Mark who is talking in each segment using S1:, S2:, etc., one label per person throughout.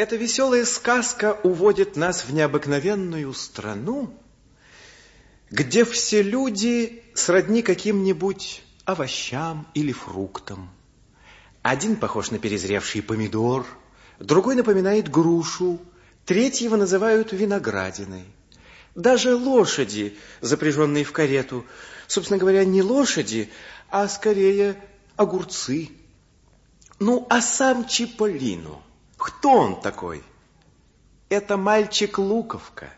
S1: Эта веселая сказка уводит нас в необыкновенную страну, где все люди сродни каким-нибудь овощам или фруктам. Один похож на перезревший помидор, другой напоминает грушу, третьего называют виноградиной. Даже лошади, запряженные в карету, собственно говоря, не лошади, а скорее огурцы. Ну, а сам Чиполлино – кто он такой? Это мальчик Луковка.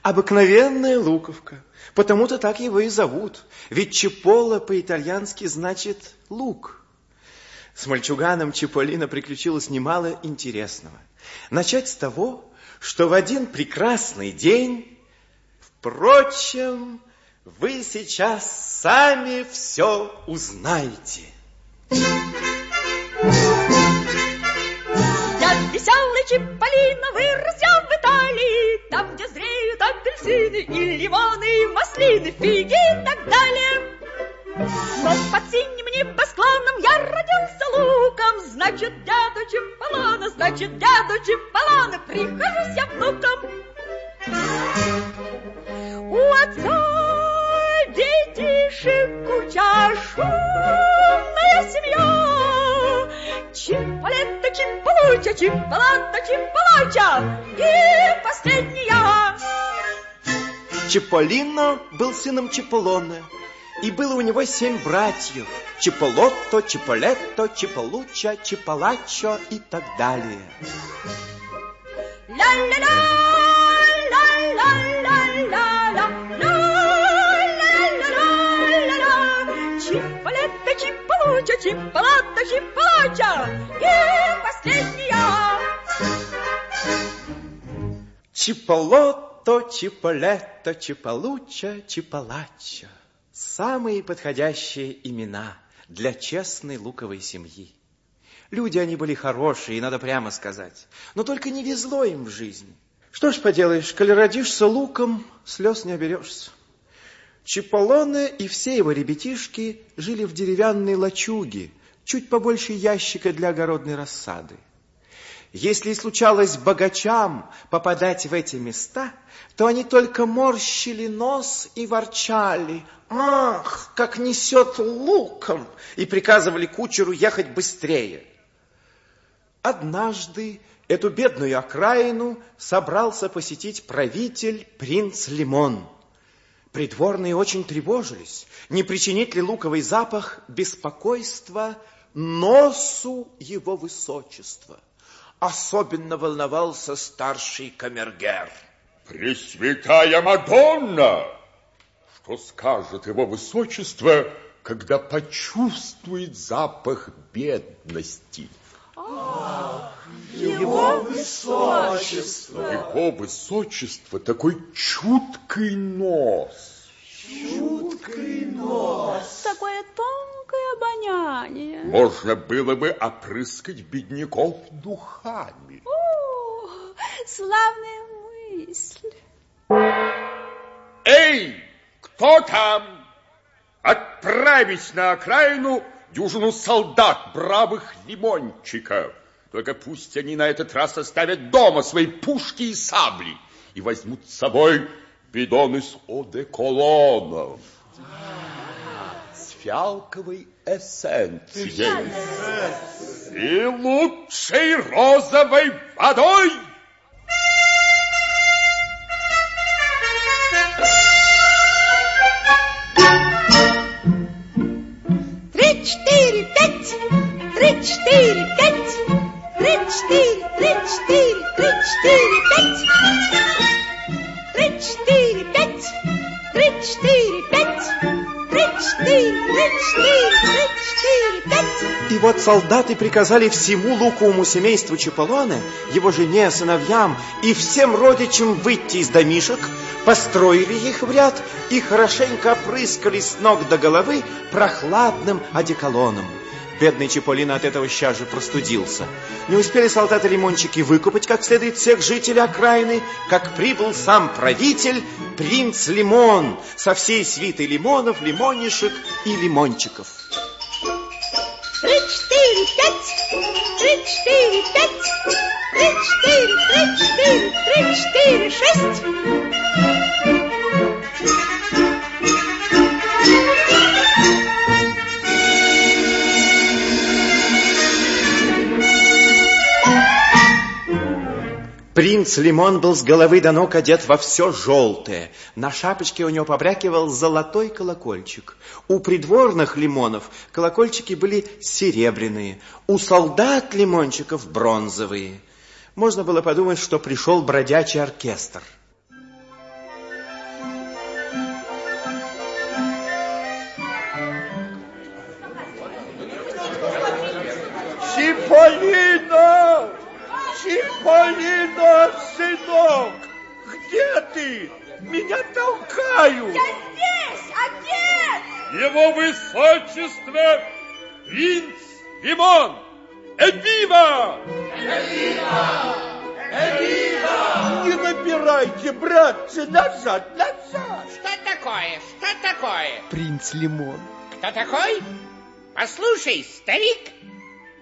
S1: Обыкновенная Луковка. Потому-то так его и зовут. Ведь Чиполло по-итальянски значит лук. С мальчуганом Чиполлино приключилось немало интересного. Начать с того, что в один прекрасный день... Впрочем, вы сейчас сами все узнаете.
S2: Чиполлино я в Италии, там, где зреют апельсины и лимоны, и маслины, фиги и так далее. Но под синим небосклоном я родился луком, значит, дяду Чиполлоно, значит, дяду Чиполлоно, прихожусь я внуком. У отца детишек куча шумная семья, Чиполетто, Чиполуча, Чиполатто, Чиполача и последняя.
S1: Чиполлино был сыном Чиполлоне, и было у него семь братьев. Чиполотто, Чиполетто, Чиполуча, Чиполачо и так далее.
S2: Ля-ля-ля! Чипалуча, чипалата, чипалача и
S1: Чиполото, чиполетто, чиполуча, чиполача. Самые подходящие имена для честной луковой семьи. Люди они были хорошие, надо прямо сказать, но только не везло им в жизни. Что ж поделаешь, коли родишься луком, слез не оберешься. Чиполлоне и все его ребятишки жили в деревянной лачуге, чуть побольше ящика для огородной рассады. Если и случалось богачам попадать в эти места, то они только морщили нос и ворчали. «Ах, как несет луком!» и приказывали кучеру ехать быстрее. Однажды эту бедную окраину собрался посетить правитель принц Лимон – Придворные очень тревожились, не причинит ли луковый запах беспокойства носу его высочества. Особенно волновался старший камергер.
S3: Пресвятая Мадонна! Что скажет его высочество, когда почувствует запах бедности?
S4: Его высочество!
S3: Его высочество такой чуткий нос.
S4: Чуткий нос.
S5: Такое тонкое обоняние.
S3: Можно было бы опрыскать бедняков духами.
S5: О, славная мысль.
S3: Эй, кто там? Отправить на окраину дюжину солдат, бравых лимончиков. Только пусть они на этот раз оставят дома свои пушки и сабли и возьмут с собой бидоны с одеколоном. С фиалковой эссенцией. И лучшей розовой водой.
S2: четыре, пять. Три, четыре, три, четыре, три, четыре, пять. Три, четыре, пять. Три, четыре, пять.
S1: И вот солдаты приказали всему луковому семейству Чаполоне, его жене, сыновьям и всем родичам выйти из домишек, построили их в ряд и хорошенько опрыскали с ног до головы прохладным одеколоном. Бедный Чиполлино от этого сейчас же простудился. Не успели солдаты-лимончики выкупать как следует всех жителей окраины, как прибыл сам правитель, принц Лимон, со всей свитой лимонов, лимонишек и лимончиков.
S2: Три, четыре, пять, три, четыре, пять, три-четыре, три-четыре, три-четыре, шесть.
S1: Принц Лимон был с головы до ног одет во все желтое. На шапочке у него побрякивал золотой колокольчик. У придворных лимонов колокольчики были серебряные, у солдат лимончиков бронзовые. Можно было подумать, что пришел бродячий оркестр.
S4: Чиполлино! Чиполлино, Меня толкают!
S2: Я здесь, отец!
S3: Его высочество принц Лимон! Эвива!
S4: Не напирайте, братцы, назад, назад!
S6: Что такое? Что такое?
S4: Принц Лимон.
S6: Кто такой? Послушай, старик,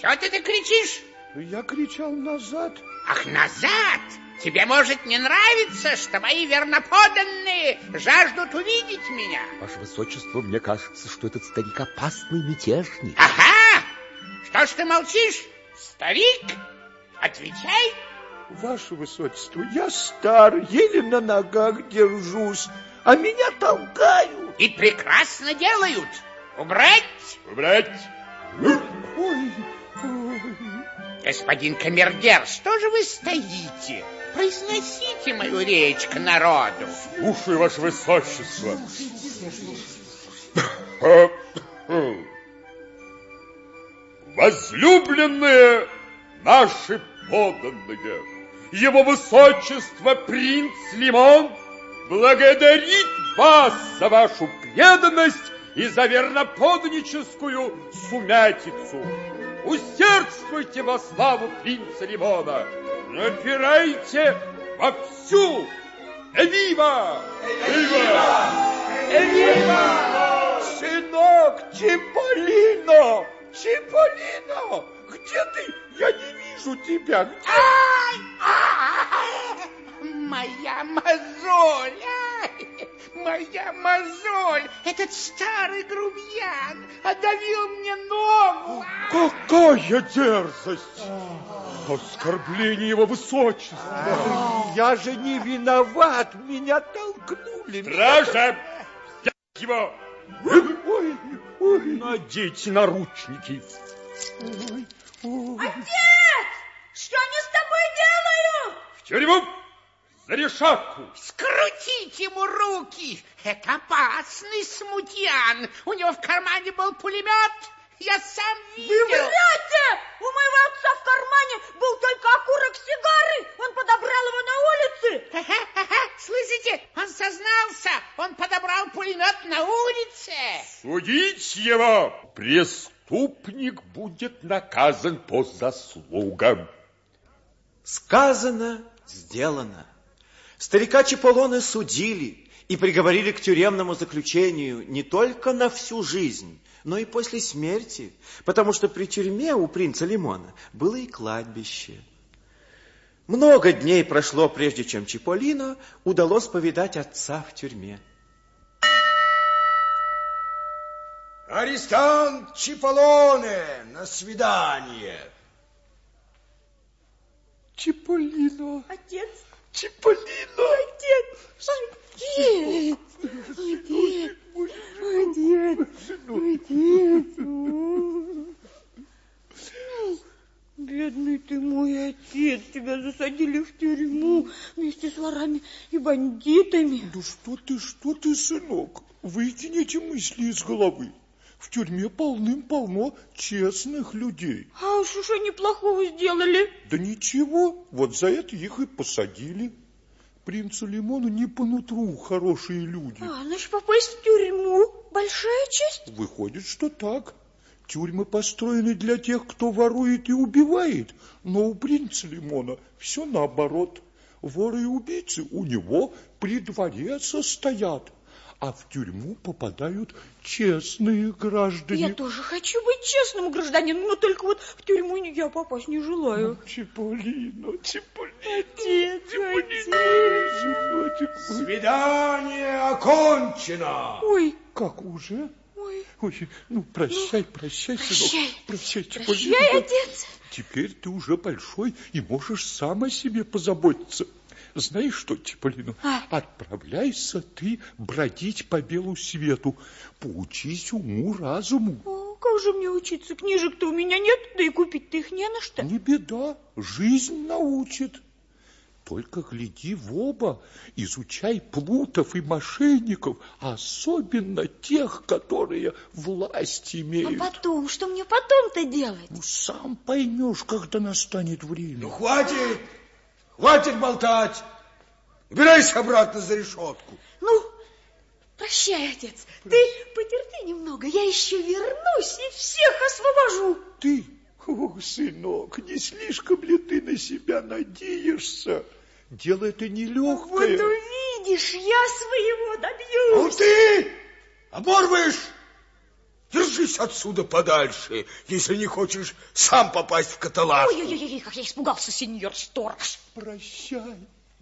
S6: чего ты ты кричишь?
S4: Я кричал назад.
S6: Ах, назад! Тебе может не нравиться, что мои верноподанные жаждут увидеть меня?
S3: Ваше высочество, мне кажется, что этот старик опасный мятежник.
S6: Ага! Что ж ты молчишь, старик? Отвечай.
S4: Ваше высочество, я стар, еле на ногах держусь, а меня толкают.
S6: И прекрасно делают. Убрать,
S3: Убрать!
S4: Ой, ой.
S6: господин камердер, что же вы стоите? Произносите мою речь к народу.
S3: Слушаю, ваше высочество. Возлюбленные наши поданные, его высочество принц Лимон благодарит вас за вашу преданность и за верноподническую сумятицу. Усердствуйте во славу принца Лимона, напирайте вовсю. Эвива! Эвива!
S4: Эвива! Сынок, Чиполлино! Чиполлино! Где ты? Я не вижу тебя. Где?
S6: Ай! Ай! Моя мозоль! Моя мозоль! Этот старый грубиян отдавил мне ногу!
S3: Какая дерзость! Оскорбление его высочества!
S4: Я же не виноват, меня толкнули.
S3: Стража! Взять его!
S4: Ой, ой,
S3: Надеть наручники!
S2: Отец! Что они с тобой делают?
S3: В тюрьму! За решетку!
S6: Скрутить ему руки! Это опасный смутьян! У него в кармане был пулемет! Я сам
S2: Вы
S6: видел!
S2: врете! У моего отца в кармане был только окурок сигары. Он подобрал его на улице.
S6: Ага-ага, Слышите? Он сознался! Он подобрал пулемет на улице!
S3: Судить его! Преступник будет наказан по заслугам.
S1: Сказано, сделано. Старика Чаполоны судили и приговорили к тюремному заключению не только на всю жизнь, но и после смерти, потому что при тюрьме у принца Лимона было и кладбище. Много дней прошло, прежде чем Чиполлино удалось повидать отца в тюрьме.
S7: Арестант Чиполлоне, на свидание.
S4: Чиполлино,
S2: Отец,
S4: Чиполлино.
S2: отец, отец, отец, отец, отец. Бедный ты мой отец, тебя засадили в тюрьму вместе с ворами и бандитами.
S4: Да что ты, что ты, сынок? Выкинь эти мысли из головы. В тюрьме полным-полно честных людей.
S2: А уж что они плохого сделали?
S4: Да ничего, вот за это их и посадили. Принцу Лимону не по нутру хорошие люди.
S2: А, значит, попасть в тюрьму большая честь?
S4: Выходит, что так. Тюрьмы построены для тех, кто ворует и убивает. Но у принца Лимона все наоборот. Воры и убийцы у него при дворе состоят. А в тюрьму попадают честные граждане.
S2: Я тоже хочу быть честным гражданином, но только вот в тюрьму я попасть не желаю.
S4: Чиполлино, Чиполлино.
S2: Отец,
S4: Сыночек мой.
S7: Свидание окончено.
S2: Ой,
S4: Как уже?
S2: ой,
S4: Ой, ну, прощай, прощай, сынок.
S2: прощай.
S4: Прощай, Чиполлино.
S2: прощай, отец.
S4: Теперь ты уже большой и можешь сам о себе позаботиться. Знаешь что, Чиполлино,
S2: А?
S4: отправляйся ты бродить по белу свету, поучись уму-разуму.
S2: О, как же мне учиться? Книжек-то у меня нет, да и купить-то их не на что.
S4: Не беда, жизнь научит. Только гляди в оба, изучай плутов и мошенников, особенно тех, которые власть
S2: А
S4: имеют.
S2: потом, что мне потом-то делать?
S4: Ну, сам поймешь, когда настанет
S7: Ну,
S4: время.
S7: хватит, хватит болтать. Убирайся обратно за решетку.
S2: Ну, прощай, отец. Ты потерпи немного, я еще вернусь и всех освобожу.
S4: Ты, о, сынок, не слишком ли ты на себя надеешься? Дело это
S2: Вот
S4: нелегкое.
S2: увидишь, я своего
S7: Ну
S2: добьюсь.
S7: ты оборваешь. Держись отсюда подальше, если не хочешь сам попасть в каталажку.
S2: Ой-ой-ой, как я испугался, сеньор сторож.
S4: Прощай,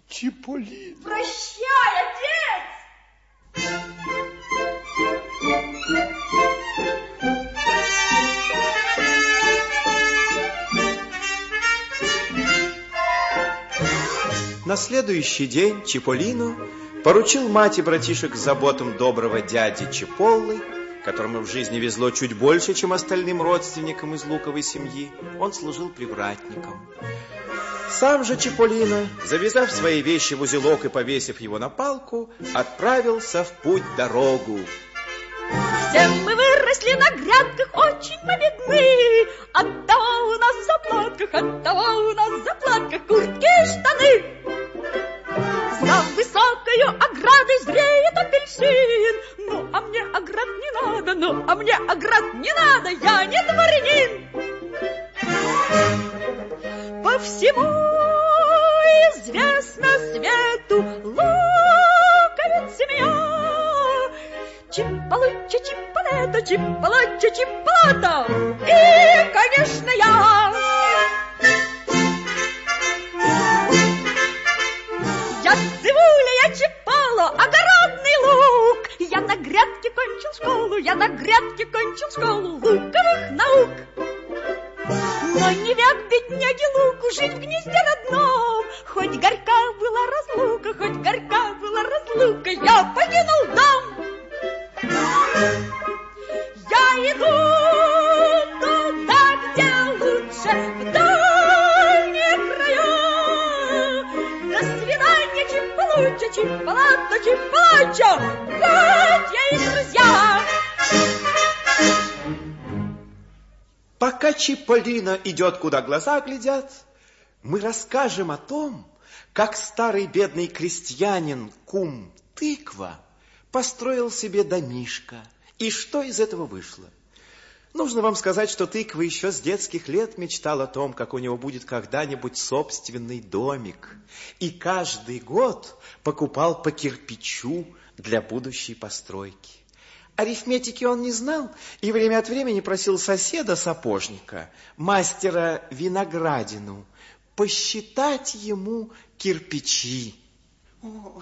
S4: Чиполлино.
S2: Прощай, отец!
S1: На следующий день Чиполлино поручил мать и братишек заботам доброго дяди Чиполлы, которому в жизни везло чуть больше, чем остальным родственникам из луковой семьи. Он служил привратником. Сам же Чиполлино, завязав свои вещи в узелок и повесив его на палку, отправился в путь-дорогу.
S2: Все мы выросли на грядках, очень мы бедны. Оттого у нас в заплатках, оттого у нас в заплатках куртки и штаны. За высокою оградой зреет апельсин. Ну, а мне оград ну, а мне оград не надо, я не дворянин. По всему известно свету луковица меня. Чипалуча, чипалета, чипалуча, чипалата. И, конечно. Я горька была разлука, хоть горька была разлука, я покинул дом. Я иду туда, где лучше, в дальние края. До свидания, чипалуча, чипалата, чипалача, братья и друзья.
S1: Пока Чиполлино идет, куда глаза глядят, мы расскажем о том, как старый бедный крестьянин кум Тыква построил себе домишко, и что из этого вышло. Нужно вам сказать, что Тыква еще с детских лет мечтал о том, как у него будет когда-нибудь собственный домик, и каждый год покупал по кирпичу для будущей постройки. Арифметики он не знал и время от времени просил соседа-сапожника, мастера Виноградину, посчитать ему кирпичи.
S8: О,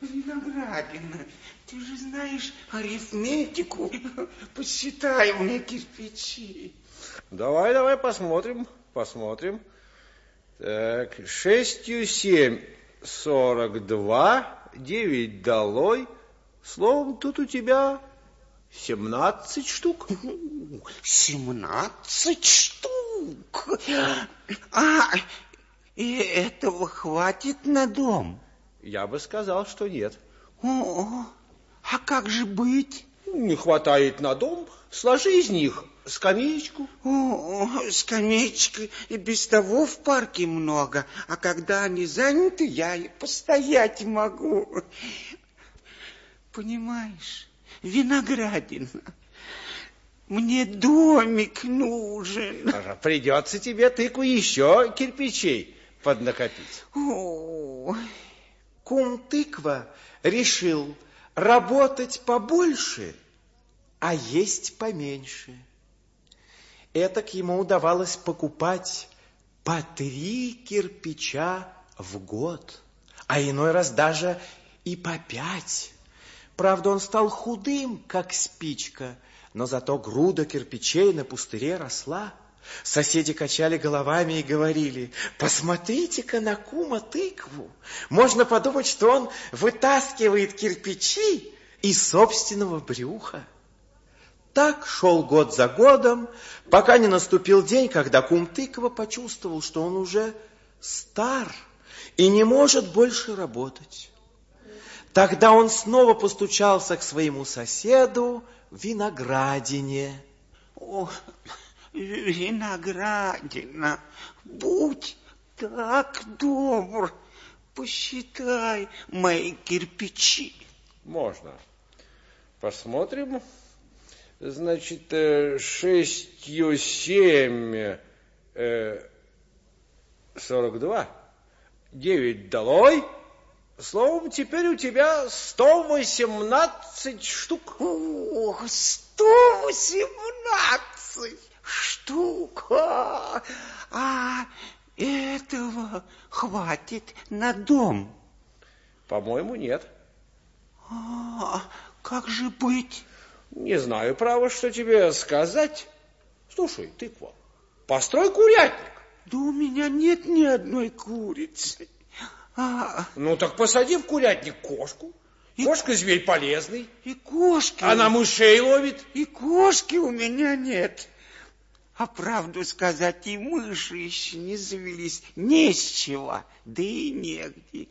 S8: Виноградина, ты же знаешь арифметику. Посчитай мне кирпичи.
S9: Давай, давай, посмотрим, посмотрим. Так, шестью семь, сорок два, девять долой. Словом, тут у тебя семнадцать штук.
S8: Семнадцать штук. А, и этого хватит на дом?
S9: Я бы сказал, что нет.
S8: О, а как же быть?
S9: Не хватает на дом, сложи из них скамеечку.
S8: О, скамеечка и без того в парке много, а когда они заняты, я и постоять могу. Понимаешь, виноградина, мне домик нужен.
S9: Придется тебе тыку еще кирпичей поднакопить.
S8: О,
S1: Кум Тыква решил работать побольше, а есть поменьше. Этак ему удавалось покупать по три кирпича в год, а иной раз даже и по пять. Правда, он стал худым, как спичка, но зато груда кирпичей на пустыре росла. Соседи качали головами и говорили, посмотрите-ка на кума тыкву. Можно подумать, что он вытаскивает кирпичи из собственного брюха. Так шел год за годом, пока не наступил день, когда кум тыква почувствовал, что он уже стар и не может больше работать. Тогда он снова постучался к своему соседу в виноградине.
S8: О, виноградина, будь так добр, посчитай мои кирпичи.
S9: Можно. Посмотрим. Значит, э, шестью семь, э, сорок два, девять долой. Словом, теперь у тебя 118 штук.
S8: Ох, 118 штук. А, а этого хватит на дом?
S9: По-моему, нет.
S8: А как же быть?
S9: Не знаю, право, что тебе сказать. Слушай, тыква, построй курятник.
S8: Да у меня нет ни одной курицы.
S9: А... Ну так посади в курятник кошку. И... Кошка зверь полезный.
S8: И кошки.
S9: Она мышей ловит.
S8: И кошки у меня нет. А правду сказать, и мыши еще не завелись. Не с чего, да и негде.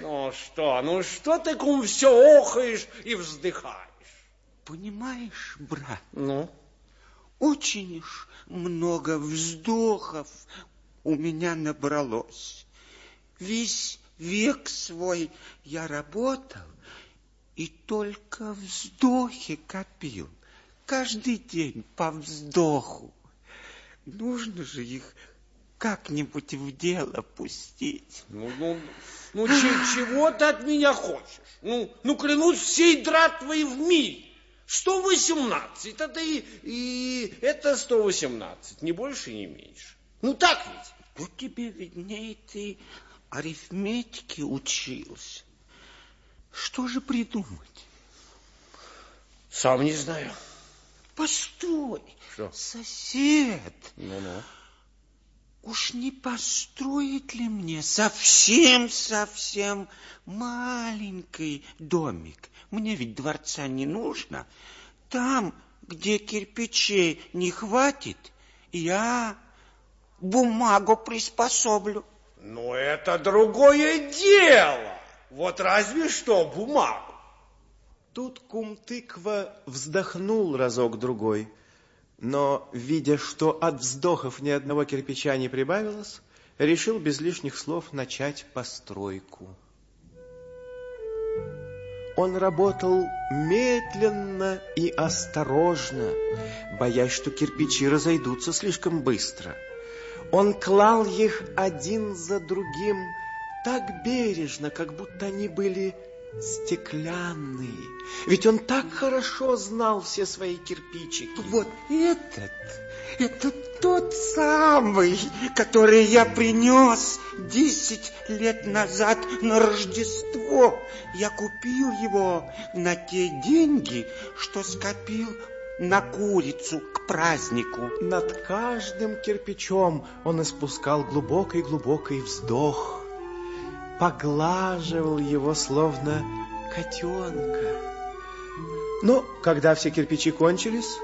S9: Ну что, ну что ты, кум, все охаешь и вздыхаешь?
S8: Понимаешь, брат?
S9: Ну?
S8: Очень уж много вздохов у меня набралось. Весь век свой я работал и только вздохи копил. Каждый день по вздоху. Нужно же их как-нибудь в дело пустить.
S9: Ну, ну, ну чего ты от меня хочешь? Ну, ну клянусь всей дратвой в мире. 118, это и, и это 118, не больше, не меньше. Ну так ведь?
S8: Вот тебе виднее, ты арифметики учился. Что же придумать?
S9: Сам не знаю.
S8: Постой.
S9: Что?
S8: Сосед.
S9: Ну-ну.
S8: Уж не построить ли мне совсем-совсем маленький домик? Мне ведь дворца не нужно. Там, где кирпичей не хватит, я бумагу приспособлю.
S9: Ну, это другое дело. Вот разве что бумагу.
S1: Тут кум тыква вздохнул разок-другой, но, видя, что от вздохов ни одного кирпича не прибавилось, решил без лишних слов начать постройку. Он работал медленно и осторожно, боясь, что кирпичи разойдутся слишком быстро – он клал их один за другим так бережно, как будто они были стеклянные. Ведь он так хорошо знал все свои кирпичики.
S8: Вот этот, это тот самый, который я принес десять лет назад на Рождество. Я купил его на те деньги, что скопил на курицу к празднику.
S1: Над каждым кирпичом он испускал глубокий-глубокий вздох, поглаживал его, словно котенка. Но когда все кирпичи кончились,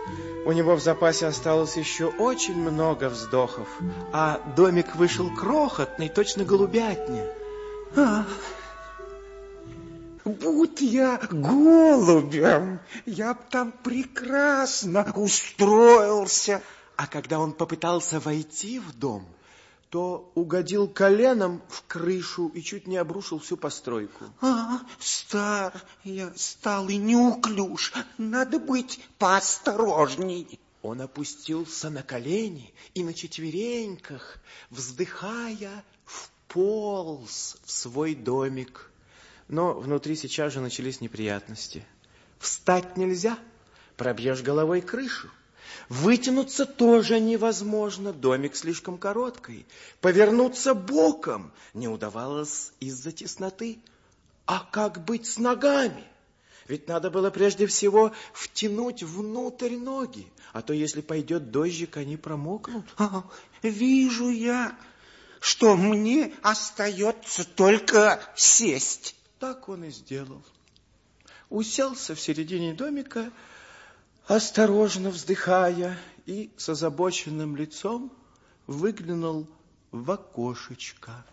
S1: у него в запасе осталось еще очень много вздохов, а домик вышел крохотный, точно голубятня.
S8: Ах! Будь я голубем, я б там прекрасно устроился.
S1: А когда он попытался войти в дом, то угодил коленом в крышу и чуть не обрушил всю постройку.
S8: А, стар я стал и неуклюж. Надо быть поосторожней.
S1: Он опустился на колени и на четвереньках, вздыхая, вполз в свой домик. Но внутри сейчас же начались неприятности. Встать нельзя, пробьешь головой крышу. Вытянуться тоже невозможно, домик слишком короткий. Повернуться боком не удавалось из-за тесноты. А как быть с ногами? Ведь надо было прежде всего втянуть внутрь ноги, а то если пойдет дождик, они промокнут.
S8: А, вижу я, что мне остается только сесть.
S1: Так он и сделал. Уселся в середине домика, осторожно вздыхая, и с озабоченным лицом выглянул в окошечко.